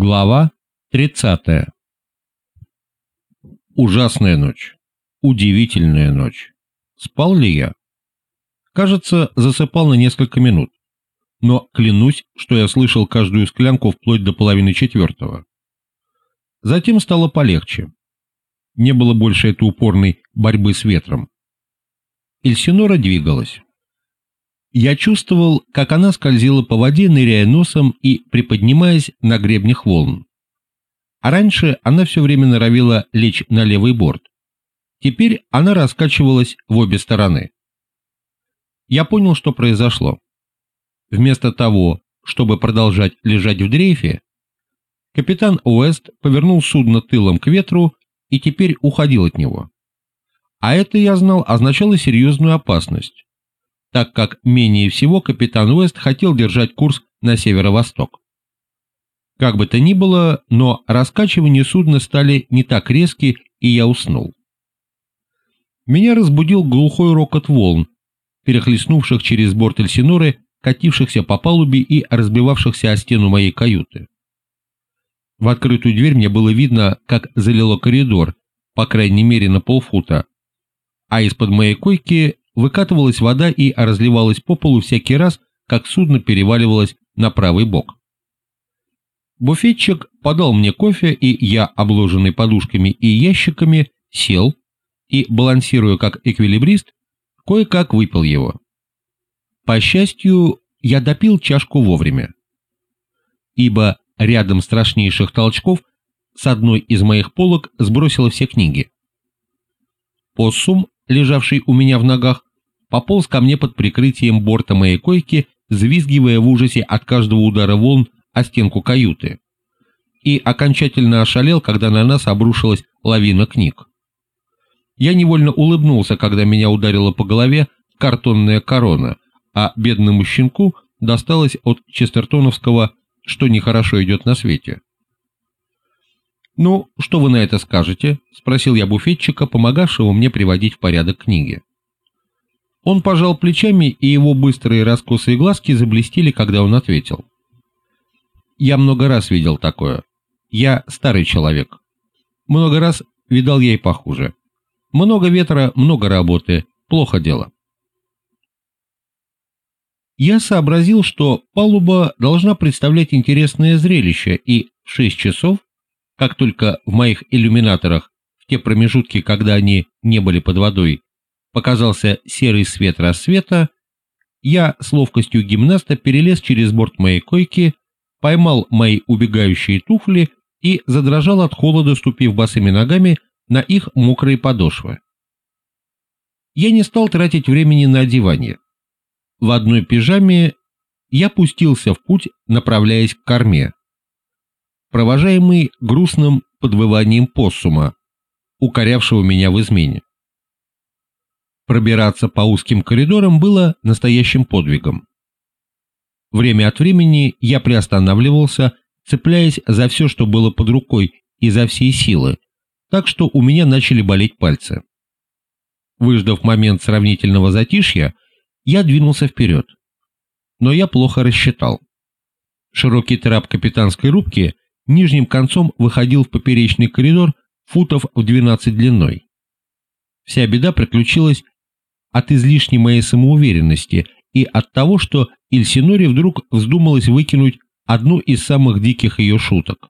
Глава 30. Ужасная ночь. Удивительная ночь. Спал ли я? Кажется, засыпал на несколько минут. Но клянусь, что я слышал каждую склянку вплоть до половины четвертого. Затем стало полегче. Не было больше этой упорной борьбы с ветром. Эльсинора двигалась. Я чувствовал, как она скользила по воде, ныряя носом и приподнимаясь на гребнях волн. А раньше она все время норовила лечь на левый борт. Теперь она раскачивалась в обе стороны. Я понял, что произошло. Вместо того, чтобы продолжать лежать в дрейфе, капитан Уэст повернул судно тылом к ветру и теперь уходил от него. А это, я знал, означало серьезную опасность так как менее всего капитан Уэст хотел держать курс на северо-восток. Как бы то ни было, но раскачивания судна стали не так резки, и я уснул. Меня разбудил глухой рокот волн, перехлестнувших через борт Эльсиноры, катившихся по палубе и разбивавшихся о стену моей каюты. В открытую дверь мне было видно, как залило коридор, по крайней мере на полфута, а из-под моей койки выкатывалась вода и разливалась по полу всякий раз, как судно переваливалось на правый бок. Буфетчик подал мне кофе, и я, обложенный подушками и ящиками, сел и, балансируя как эквилибрист, кое-как выпил его. По счастью, я допил чашку вовремя, ибо рядом страшнейших толчков с одной из моих полок сбросило все книги. Поссум, лежавший у меня в ногах, пополз ко мне под прикрытием борта моей койки, взвизгивая в ужасе от каждого удара волн о стенку каюты. И окончательно ошалел, когда на нас обрушилась лавина книг. Я невольно улыбнулся, когда меня ударила по голове картонная корона, а бедному щенку досталось от честертоновского «что нехорошо идет на свете». «Ну, что вы на это скажете?» — спросил я буфетчика, помогавшего мне приводить в порядок книги. Он пожал плечами, и его быстрые раскосые глазки заблестели, когда он ответил. «Я много раз видел такое. Я старый человек. Много раз видал я и похуже. Много ветра, много работы. Плохо дело». Я сообразил, что палуба должна представлять интересное зрелище, и в 6 часов, как только в моих иллюминаторах, в те промежутки, когда они не были под водой, показался серый свет рассвета, я с ловкостью гимнаста перелез через борт моей койки, поймал мои убегающие туфли и задрожал от холода, ступив босыми ногами на их мокрые подошвы. Я не стал тратить времени на одевание. В одной пижаме я пустился в путь, направляясь к корме, провожаемый грустным подвыванием поссума, укорявшего меня в измене. Пробираться по узким коридорам было настоящим подвигом. Время от времени я приостанавливался, цепляясь за все, что было под рукой, и за всей силы, так что у меня начали болеть пальцы. Выждав момент сравнительного затишья, я двинулся вперед. Но я плохо рассчитал. Широкий трап капитанской рубки нижним концом выходил в поперечный коридор футов в 12 длиной. Вся беда приключилась от излишней моей самоуверенности и от того, что Ильсиноре вдруг вздумалось выкинуть одну из самых диких ее шуток.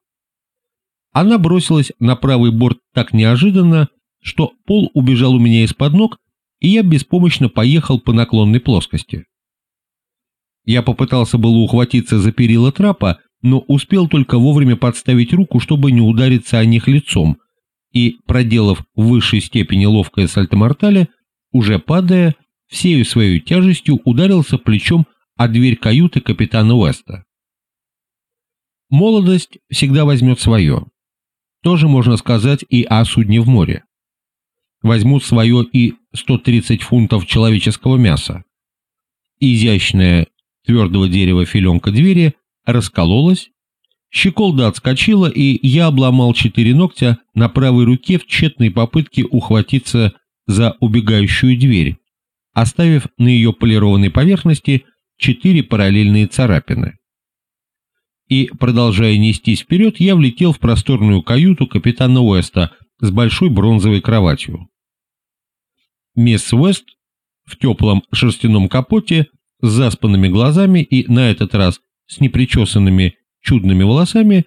Она бросилась на правый борт так неожиданно, что пол убежал у меня из-под ног, и я беспомощно поехал по наклонной плоскости. Я попытался было ухватиться за перила трапа, но успел только вовремя подставить руку, чтобы не удариться о них лицом, и, проделав в высшей степени ловкое сальто-мортале, уже падая, всею своей тяжестью ударился плечом о дверь каюты капитана Уэста. Молодость всегда возьмет свое. Тоже можно сказать и о судне в море. Возьмут свое и 130 фунтов человеческого мяса. Изящная твердого дерева филенка двери раскололась, щеколда отскочила, и я обломал четыре ногтя на правой руке в тщетной попытке ухватиться за убегающую дверь, оставив на ее полированной поверхности четыре параллельные царапины. и, продолжая нестись вперед, я влетел в просторную каюту капитана Уэста с большой бронзовой кроватью. Мисс Уэст в теплом шерстяном капоте с заспанными глазами и, на этот раз, с непричесанными чудными волосами,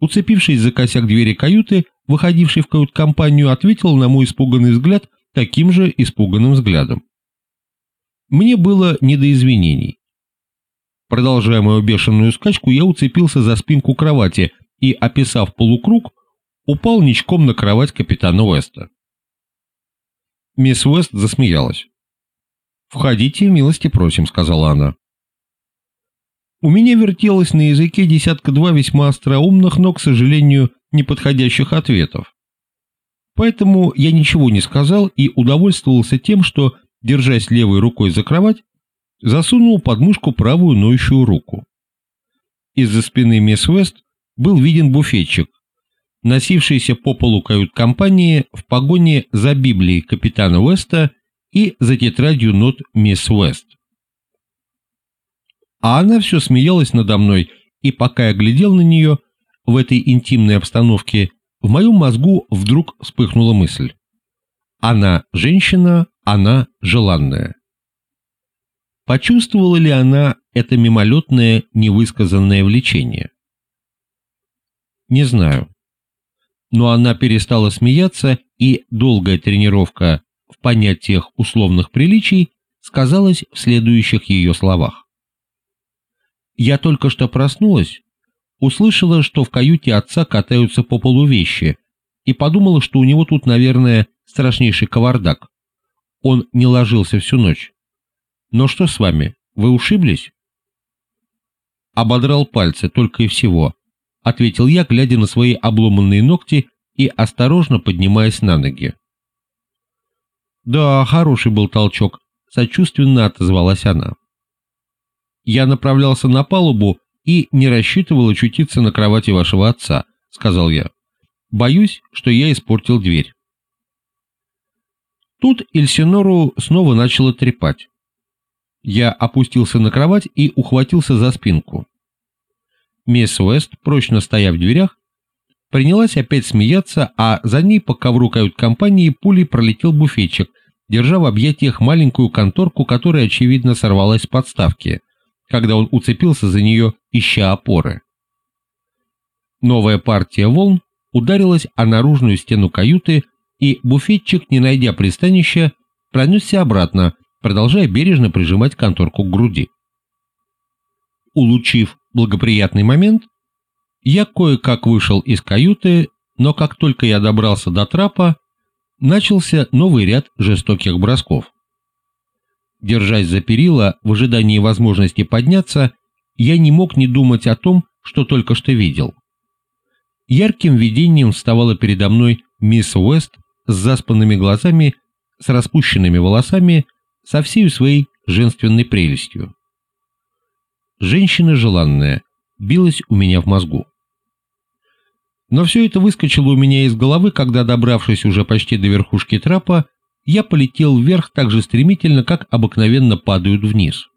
уцепившись за косяк двери каюты, выходившей в кают-компанию, ответил на мой испуганный взгляд таким же испуганным взглядом. Мне было не до извинений. Продолжая мою бешеную скачку, я уцепился за спинку кровати и, описав полукруг, упал ничком на кровать капитана Уэста. Мисс Уэст засмеялась. «Входите, милости просим», — сказала она. У меня вертелось на языке десятка-два весьма остроумных, но, к сожалению, неподходящих ответов. Поэтому я ничего не сказал и удовольствовался тем, что, держась левой рукой за кровать, засунул под мышку правую ноющую руку. Из-за спины мисс Вест был виден буфетчик, носившийся по полу кают-компании в погоне за Библией капитана Уэста и за тетрадью нот мисс Уэст. А она все смеялась надо мной, и пока я глядел на нее в этой интимной обстановке, в моем мозгу вдруг вспыхнула мысль. Она женщина, она желанная. Почувствовала ли она это мимолетное невысказанное влечение? Не знаю. Но она перестала смеяться, и долгая тренировка в понятиях условных приличий сказалась в следующих ее словах. Я только что проснулась, услышала, что в каюте отца катаются по полу вещи, и подумала, что у него тут, наверное, страшнейший кавардак. Он не ложился всю ночь. Но что с вами, вы ушиблись? Ободрал пальцы, только и всего, ответил я, глядя на свои обломанные ногти и осторожно поднимаясь на ноги. Да, хороший был толчок, сочувственно отозвалась она я направлялся на палубу и не рассчитывал очутиться на кровати вашего отца», — сказал я. «Боюсь, что я испортил дверь». Тут Эльсинору снова начало трепать. Я опустился на кровать и ухватился за спинку. Мисс Уэст, прочно стоя в дверях, принялась опять смеяться, а за ней по ковру кают-компании пулей пролетел буфетчик, держа в объятиях маленькую конторку, которая, очевидно, сорвалась с подставки когда он уцепился за нее, ища опоры. Новая партия волн ударилась о наружную стену каюты, и буфетчик, не найдя пристанища, пронесся обратно, продолжая бережно прижимать конторку к груди. Улучив благоприятный момент, я кое-как вышел из каюты, но как только я добрался до трапа, начался новый ряд жестоких бросков. Держась за перила, в ожидании возможности подняться, я не мог не думать о том, что только что видел. Ярким видением вставала передо мной мисс Уэст с заспанными глазами, с распущенными волосами, со всей своей женственной прелестью. Женщина желанная билась у меня в мозгу. Но все это выскочило у меня из головы, когда, добравшись уже почти до верхушки трапа, я полетел вверх так же стремительно, как обыкновенно падают вниз.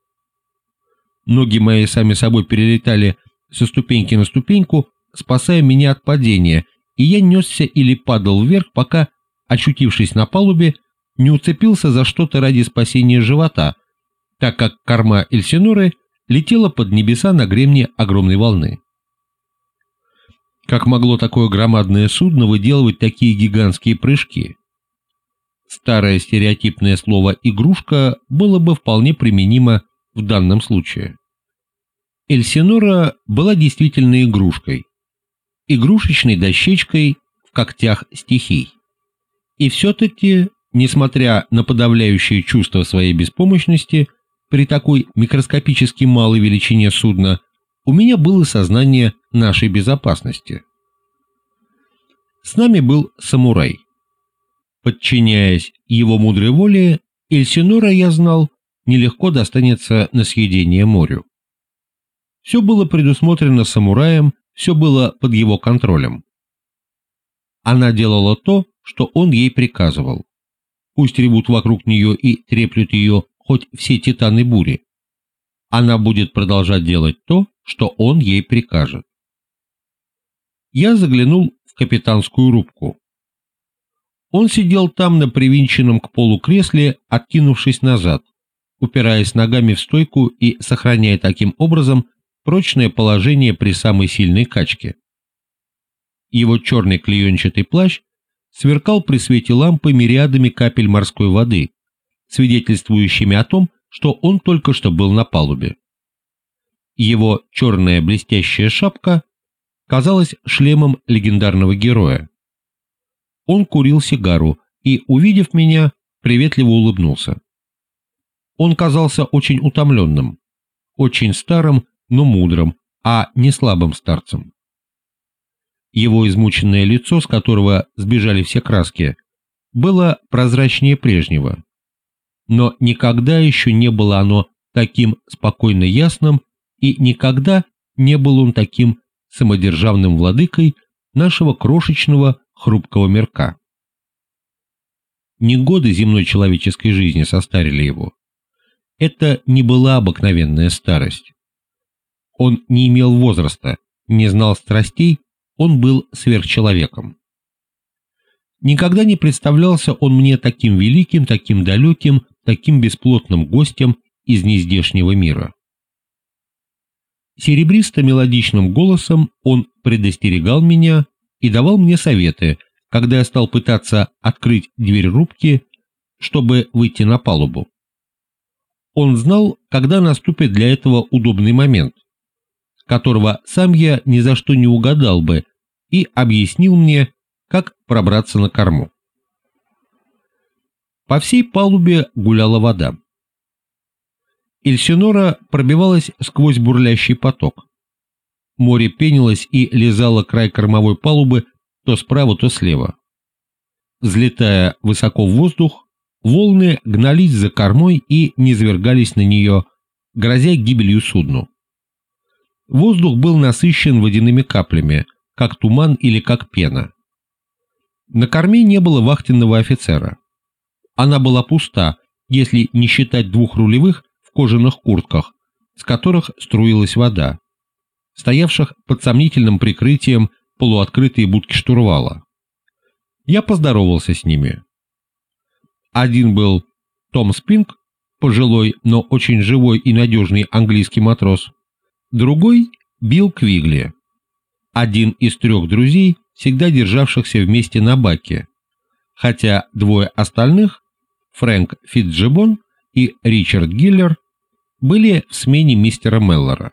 Ноги мои сами собой перелетали со ступеньки на ступеньку, спасая меня от падения, и я несся или падал вверх, пока, очутившись на палубе, не уцепился за что-то ради спасения живота, так как корма Эльсиноры летела под небеса на гремне огромной волны. Как могло такое громадное судно выделывать такие гигантские прыжки? Старое стереотипное слово «игрушка» было бы вполне применимо в данном случае. Эльсинора была действительно игрушкой, игрушечной дощечкой в когтях стихий. И все-таки, несмотря на подавляющее чувство своей беспомощности, при такой микроскопически малой величине судна, у меня было сознание нашей безопасности. С нами был самурай. Подчиняясь его мудрой воле, Эльсинора, я знал, нелегко достанется на съедение морю. Все было предусмотрено самураем, все было под его контролем. Она делала то, что он ей приказывал. Пусть ревут вокруг нее и треплют ее хоть все титаны бури. она будет продолжать делать то, что он ей прикажет. Я заглянул в капитанскую рубку. Он сидел там на привинченном к полу кресле, откинувшись назад, упираясь ногами в стойку и сохраняя таким образом прочное положение при самой сильной качке. Его черный клеенчатый плащ сверкал при свете лампы мириадами капель морской воды, свидетельствующими о том, что он только что был на палубе. Его черная блестящая шапка казалась шлемом легендарного героя. Он курил сигару и, увидев меня, приветливо улыбнулся. Он казался очень утомленным, очень старым, но мудрым, а не слабым старцем. Его измученное лицо, с которого сбежали все краски, было прозрачнее прежнего. Но никогда еще не было оно таким спокойно ясным, и никогда не был он таким самодержавным владыкой нашего крошечного хрупкого мирка. Не годы земной человеческой жизни состарили его. Это не была обыкновенная старость. Он не имел возраста, не знал страстей он был сверхчеловеком. Никогда не представлялся он мне таким великим, таким далеким, таким бесплотным гостем из нездешнего мира. Серебристо-мелодичным голосом он предостерегал меня и давал мне советы, когда я стал пытаться открыть дверь рубки, чтобы выйти на палубу. Он знал, когда наступит для этого удобный момент, которого сам я ни за что не угадал бы, и объяснил мне, как пробраться на корму. По всей палубе гуляла вода. Эльсинора пробивалась сквозь бурлящий поток. Море пенилось и лизало край кормовой палубы то справа, то слева. Взлетая высоко в воздух, волны гнались за кормой и низвергались на нее, грозя гибелью судну. Воздух был насыщен водяными каплями, как туман или как пена. На корме не было вахтенного офицера. Она была пуста, если не считать двух рулевых в кожаных куртках, с которых струилась вода, стоявших под сомнительным прикрытием полуоткрытые будки штурвала. Я поздоровался с ними. Один был Том Спинг, пожилой, но очень живой и надежный английский матрос. Другой — Билл Квигли, один из трех друзей, всегда державшихся вместе на баке, хотя двое остальных, Фрэнк Фитджибон и Ричард Гиллер, были в смене мистера Меллора.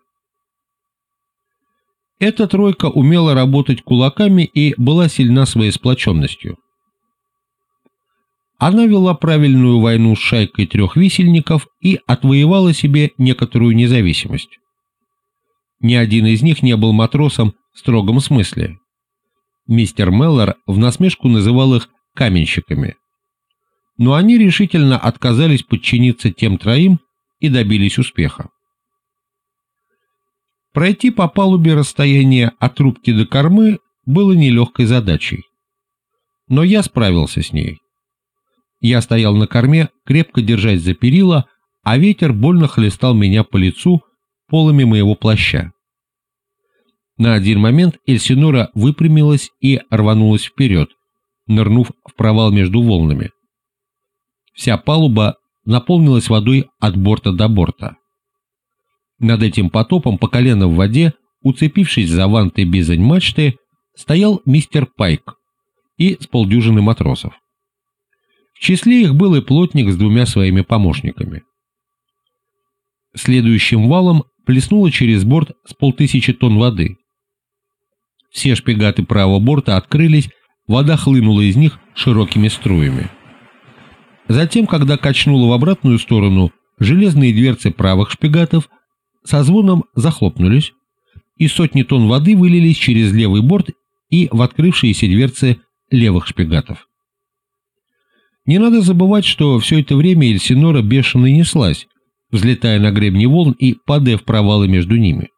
Эта тройка умела работать кулаками и была сильна своей сплоченностью. Она вела правильную войну с шайкой трех висельников и отвоевала себе некоторую независимость. Ни один из них не был матросом в строгом смысле. Мистер Меллор в насмешку называл их каменщиками. Но они решительно отказались подчиниться тем троим и добились успеха. Пройти по палубе расстояние от рубки до кормы было нелегкой задачей. Но я справился с ней. Я стоял на корме, крепко держась за перила, а ветер больно хлестал меня по лицу полами моего плаща. На один момент Эльсинора выпрямилась и рванулась вперед, нырнув в провал между волнами. Вся палуба наполнилась водой от борта до борта. Над этим потопом по колено в воде, уцепившись за ванты бизань мачты, стоял мистер Пайк и с полдюжины матросов. В числе их был и плотник с двумя своими помощниками. Следующим валом плеснуло через борт с полтысячи тонн воды. Все шпигаты правого борта открылись, вода хлынула из них широкими струями. Затем, когда качнуло в обратную сторону, железные дверцы правых шпигатов со звоном захлопнулись, и сотни тонн воды вылились через левый борт и в открывшиеся дверцы левых шпигатов. Не надо забывать, что все это время Эльсинора бешено неслась, взлетая на гребни волн и падая в провалы между ними.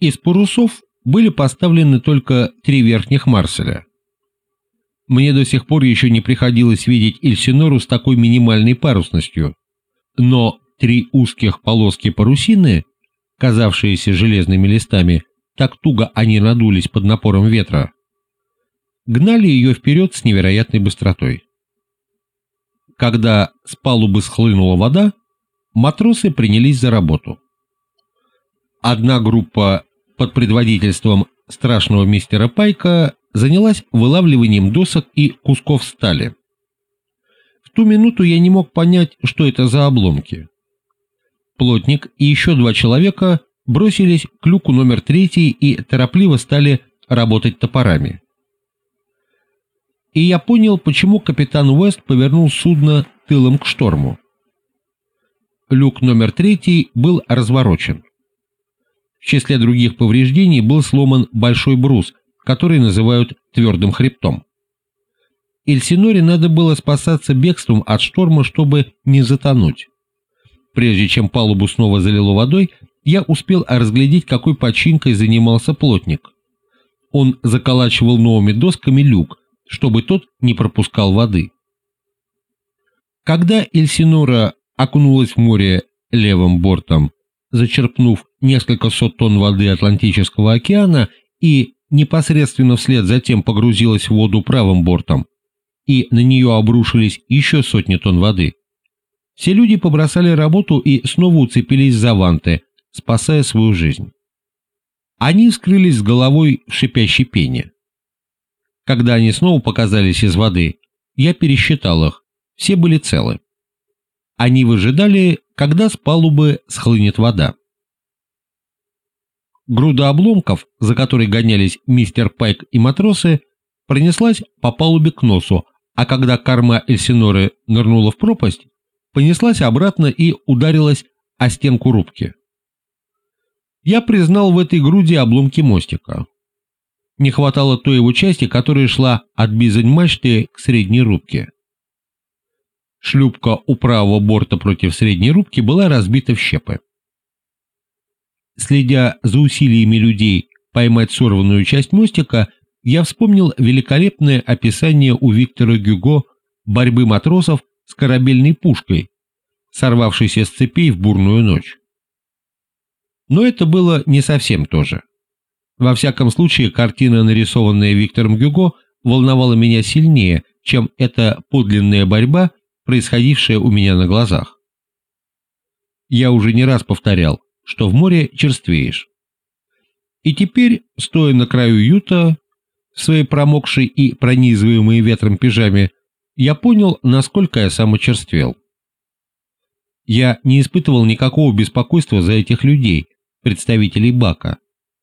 Из парусов были поставлены только три верхних марселя. Мне до сих пор еще не приходилось видеть Эльсинору с такой минимальной парусностью, но Три узких полоски парусины, казавшиеся железными листами, так туго они надулись под напором ветра, гнали ее вперед с невероятной быстротой. Когда с палубы схлынула вода, матросы принялись за работу. Одна группа под предводительством страшного мистера Пайка занялась вылавливанием досок и кусков стали. В ту минуту я не мог понять, что это за обломки. Плотник и еще два человека бросились к люку номер третий и торопливо стали работать топорами. И я понял, почему капитан Уэст повернул судно тылом к шторму. Люк номер третий был разворочен. В числе других повреждений был сломан большой брус, который называют твердым хребтом. Эльсиноре надо было спасаться бегством от шторма, чтобы не затонуть. Прежде чем палубу снова залило водой, я успел разглядеть, какой починкой занимался плотник. Он заколачивал новыми досками люк, чтобы тот не пропускал воды. Когда Эльсинора окунулась в море левым бортом, зачерпнув несколько сот тонн воды Атлантического океана и непосредственно вслед за тем погрузилась в воду правым бортом, и на нее обрушились еще сотни тонн воды. Все люди побросали работу и снова уцепились за ванты, спасая свою жизнь. Они скрылись с головой в шипящей пене. Когда они снова показались из воды, я пересчитал их, все были целы. Они выжидали, когда с палубы схлынет вода. Груда обломков, за которой гонялись мистер Пайк и матросы, пронеслась по палубе к носу, а когда корма Эльсиноры нырнула в пропасть, понеслась обратно и ударилась о стенку рубки. Я признал в этой груди обломки мостика. Не хватало той его части, которая шла от бизань мачты к средней рубке. Шлюпка у правого борта против средней рубки была разбита в щепы. Следя за усилиями людей поймать сорванную часть мостика, я вспомнил великолепное описание у Виктора Гюго борьбы матросов с корабельной пушкой, сорвавшейся с цепей в бурную ночь. Но это было не совсем то же. Во всяком случае, картина, нарисованная Виктором Гюго, волновала меня сильнее, чем эта подлинная борьба, происходившая у меня на глазах. Я уже не раз повторял, что в море черствеешь. И теперь, стоя на краю юта, своей промокшей и пронизываемой ветром пижаме, я понял, насколько я сам очерствел. Я не испытывал никакого беспокойства за этих людей, представителей Бака,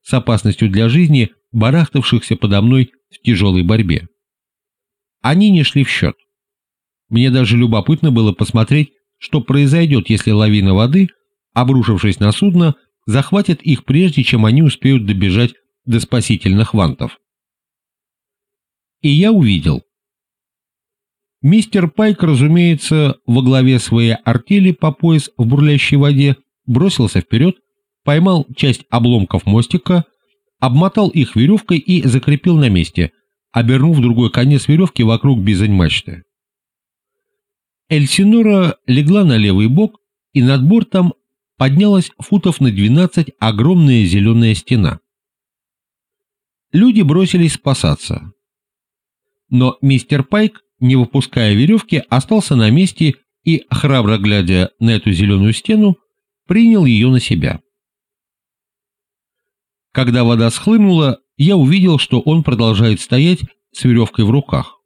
с опасностью для жизни, барахтавшихся подо мной в тяжелой борьбе. Они не шли в счет. Мне даже любопытно было посмотреть, что произойдет, если лавина воды обрушившись на судно, захватят их прежде, чем они успеют добежать до спасительных вантов. И я увидел. Мистер Пайк, разумеется, во главе своей артели по пояс в бурлящей воде, бросился вперед, поймал часть обломков мостика, обмотал их веревкой и закрепил на месте, обернув другой конец веревки вокруг бизань мачты. Эльсинора легла на левый бок, и над бортом поднялась футов на 12 огромная зеленая стена. Люди бросились спасаться. Но мистер Пайк, не выпуская веревки, остался на месте и, храбро глядя на эту зеленую стену, принял ее на себя. Когда вода схлынула, я увидел, что он продолжает стоять с веревкой в руках.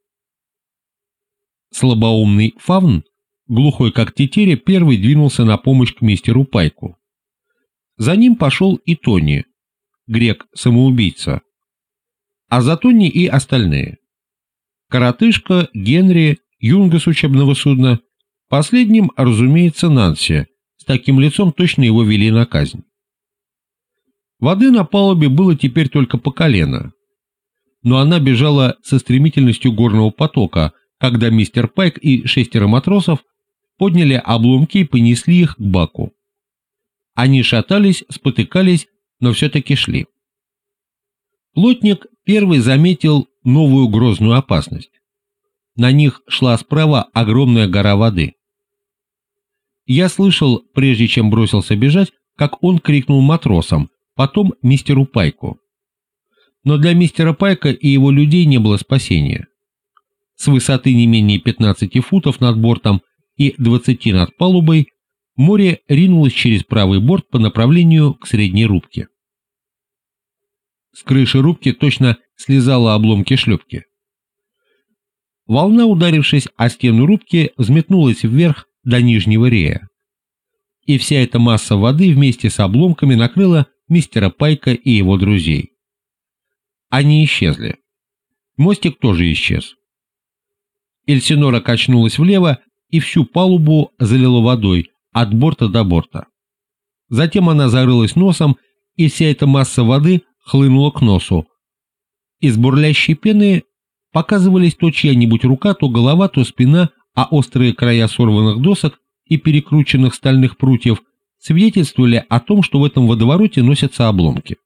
Слабоумный фавн глухой как тетеря, первый двинулся на помощь к мистеру Пайку. За ним пошел и Тони, грек-самоубийца, а за Тони и остальные. Коротышка, Генри, Юнга с учебного судна, последним, разумеется, Нанси, с таким лицом точно его вели на казнь. Воды на палубе было теперь только по колено, но она бежала со стремительностью горного потока, когда мистер Пайк и шестеро матросов подняли обломки и понесли их к баку. Они шатались, спотыкались, но все-таки шли. Плотник первый заметил новую грозную опасность. На них шла справа огромная гора воды. Я слышал, прежде чем бросился бежать, как он крикнул матросам, потом мистеру Пайку. Но для мистера Пайка и его людей не было спасения. С высоты не менее 15 футов над бортом и 20 над палубой море ринулось через правый борт по направлению к средней рубке. С крыши рубки точно слезала обломки шлюпки. Волна, ударившись о стену рубки, взметнулась вверх до нижнего рея. И вся эта масса воды вместе с обломками накрыла мистера Пайка и его друзей. Они исчезли. Мостик тоже исчез. Эльсинора качнулась влево и всю палубу залило водой от борта до борта. Затем она зарылась носом, и вся эта масса воды хлынула к носу. Из бурлящей пены показывались то чья-нибудь рука, то голова, то спина, а острые края сорванных досок и перекрученных стальных прутьев свидетельствовали о том, что в этом водовороте носятся обломки.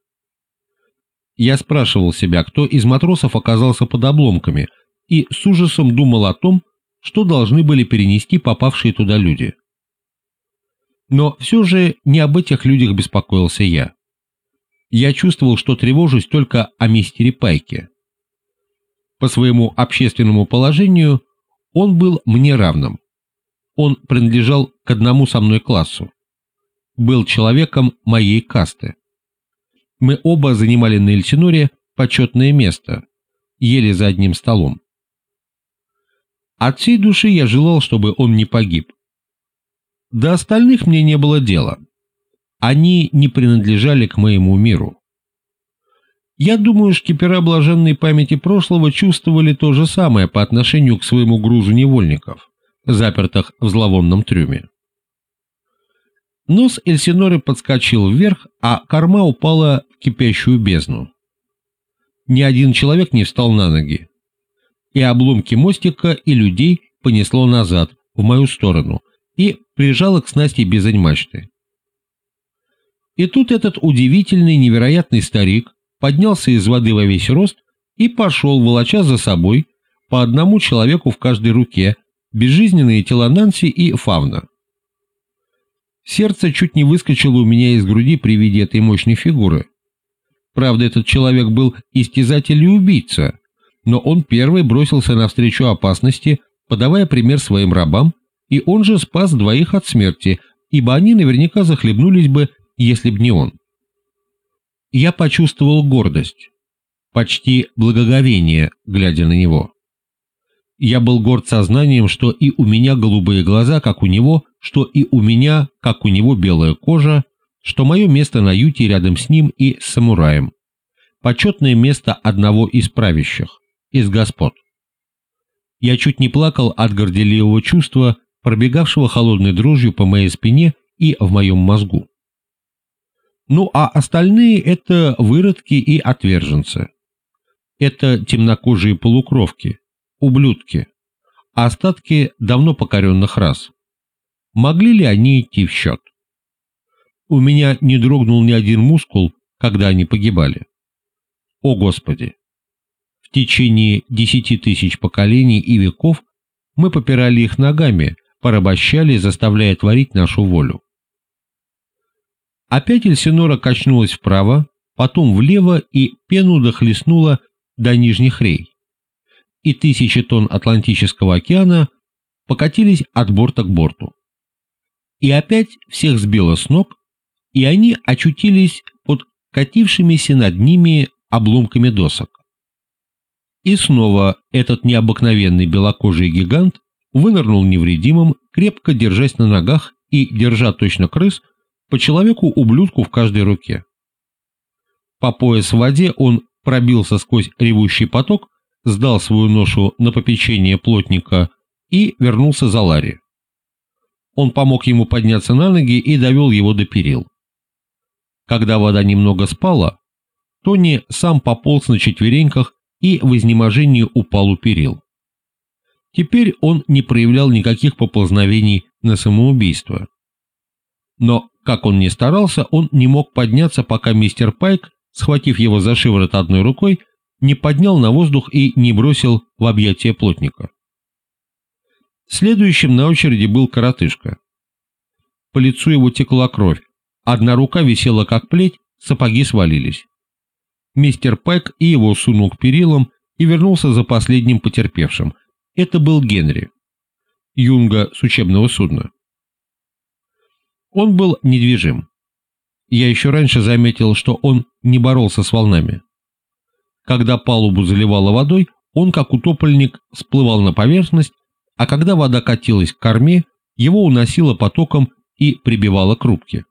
Я спрашивал себя, кто из матросов оказался под обломками, и с ужасом думал о том, что должны были перенести попавшие туда люди. Но все же не об этих людях беспокоился я. Я чувствовал, что тревожусь только о мистере Пайке. По своему общественному положению он был мне равным. Он принадлежал к одному со мной классу. Был человеком моей касты. Мы оба занимали на Эльсиноре почетное место, ели за одним столом. От всей души я желал, чтобы он не погиб. До остальных мне не было дела. Они не принадлежали к моему миру. Я думаю, шкипера блаженной памяти прошлого чувствовали то же самое по отношению к своему грузу невольников, запертых в зловонном трюме. Нос Эльсиноры подскочил вверх, а корма упала в кипящую бездну. Ни один человек не встал на ноги. И обломки мостика и людей понесло назад, в мою сторону, и прижало к снасти без мачты. И тут этот удивительный, невероятный старик поднялся из воды во весь рост и пошел, волоча за собой, по одному человеку в каждой руке, безжизненные тела Нанси и Фавна. Сердце чуть не выскочило у меня из груди при виде этой мощной фигуры. Правда, этот человек был истязатель и убийца, но он первый бросился навстречу опасности, подавая пример своим рабам, и он же спас двоих от смерти, ибо они наверняка захлебнулись бы, если б не он я почувствовал гордость, почти благоговение, глядя на него. Я был горд сознанием, что и у меня голубые глаза, как у него, что и у меня, как у него, белая кожа, что мое место на юте рядом с ним и с самураем. Почетное место одного из правящих, из господ. Я чуть не плакал от горделивого чувства, пробегавшего холодной дрожью по моей спине и в моем мозгу. Ну а остальные — это выродки и отверженцы. Это темнокожие полукровки, ублюдки, а остатки давно покоренных рас. Могли ли они идти в счет? У меня не дрогнул ни один мускул, когда они погибали. О Господи! В течение десяти тысяч поколений и веков мы попирали их ногами, порабощали, заставляя творить нашу волю. Опять Эльсинора качнулась вправо, потом влево и пену дохлестнула до нижних рей. И тысячи тонн Атлантического океана покатились от борта к борту. И опять всех сбило с ног, и они очутились под катившимися над ними обломками досок. И снова этот необыкновенный белокожий гигант вынырнул невредимым, крепко держась на ногах и, держа точно крыс, по человеку-ублюдку в каждой руке. По пояс в воде он пробился сквозь ревущий поток, сдал свою ношу на попечение плотника и вернулся за Ларри. Он помог ему подняться на ноги и довел его до перил. Когда вода немного спала, Тони сам пополз на четвереньках и в изнеможении упал у перил. Теперь он не проявлял никаких поползновений на самоубийство. Но как он ни старался, он не мог подняться, пока мистер Пайк, схватив его за шиворот одной рукой, не поднял на воздух и не бросил в объятия плотника. Следующим на очереди был коротышка. по лицу его текла кровь, одна рука висела как плеть, сапоги свалились. Мистер Пайк и его сунул к перилам и вернулся за последним потерпевшим. Это был Генри. Юнга с учебного судна. Он был недвижим. Я еще раньше заметил, что он не боролся с волнами. Когда палубу заливало водой, он, как утопленник, всплывал на поверхность, а когда вода катилась к корме, его уносило потоком и прибивало к рубке.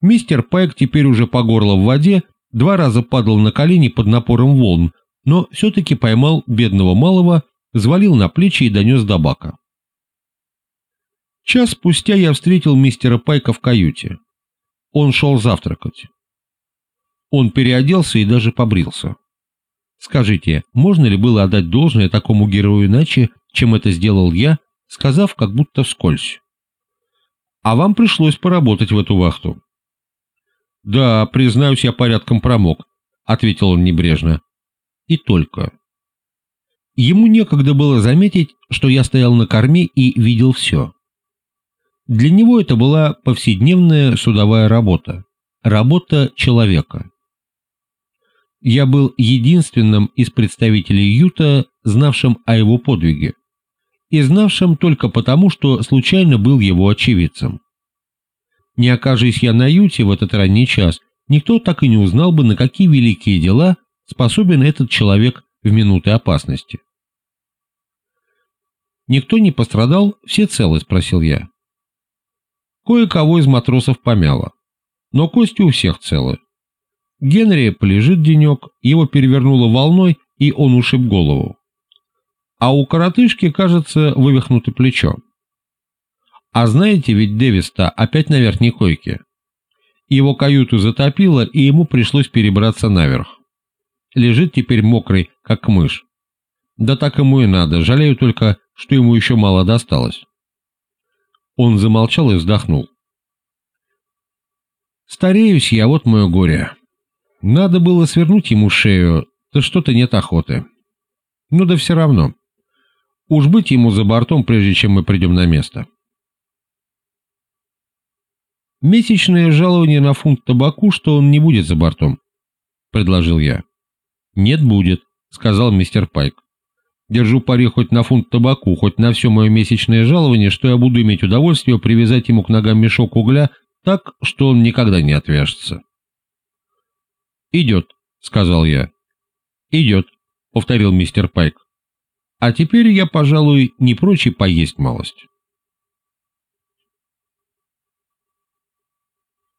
Мистер Пайк теперь уже по горло в воде, два раза падал на колени под напором волн, но все-таки поймал бедного малого, взвалил на плечи и донес до бака. Час спустя я встретил мистера Пайка в каюте. Он шел завтракать. Он переоделся и даже побрился. Скажите, можно ли было отдать должное такому герою иначе, чем это сделал я, сказав как будто вскользь? А вам пришлось поработать в эту вахту. Да, признаюсь, я порядком промок, ответил он небрежно. И только. Ему некогда было заметить, что я стоял на корме и видел все. Для него это была повседневная судовая работа, работа человека. Я был единственным из представителей Юта, знавшим о его подвиге, и знавшим только потому, что случайно был его очевидцем. Не окажись я на Юте в этот ранний час, никто так и не узнал бы, на какие великие дела способен этот человек в минуты опасности. «Никто не пострадал? Все целы?» – спросил я. Кое-кого из матросов помяло, но кости у всех целы. Генри полежит денек, его перевернуло волной, и он ушиб голову. А у коротышки, кажется, вывихнуто плечо. А знаете, ведь Дэвис-то опять на верхней койке. Его каюту затопило, и ему пришлось перебраться наверх. Лежит теперь мокрый, как мышь. Да так ему и надо, жалею только, что ему еще мало досталось. Он замолчал и вздохнул. Стареюсь я, вот мое горе. Надо было свернуть ему шею, да что-то нет охоты. Ну да все равно. Уж быть ему за бортом, прежде чем мы придем на место. Месячное жалование на фунт табаку, что он не будет за бортом, предложил я. Нет, будет, сказал мистер Пайк. Держу пари хоть на фунт табаку, хоть на все мое месячное жалование, что я буду иметь удовольствие привязать ему к ногам мешок угля так, что он никогда не отвяжется. «Идет», — сказал я. «Идет», — повторил мистер Пайк. «А теперь я, пожалуй, не прочь поесть малость».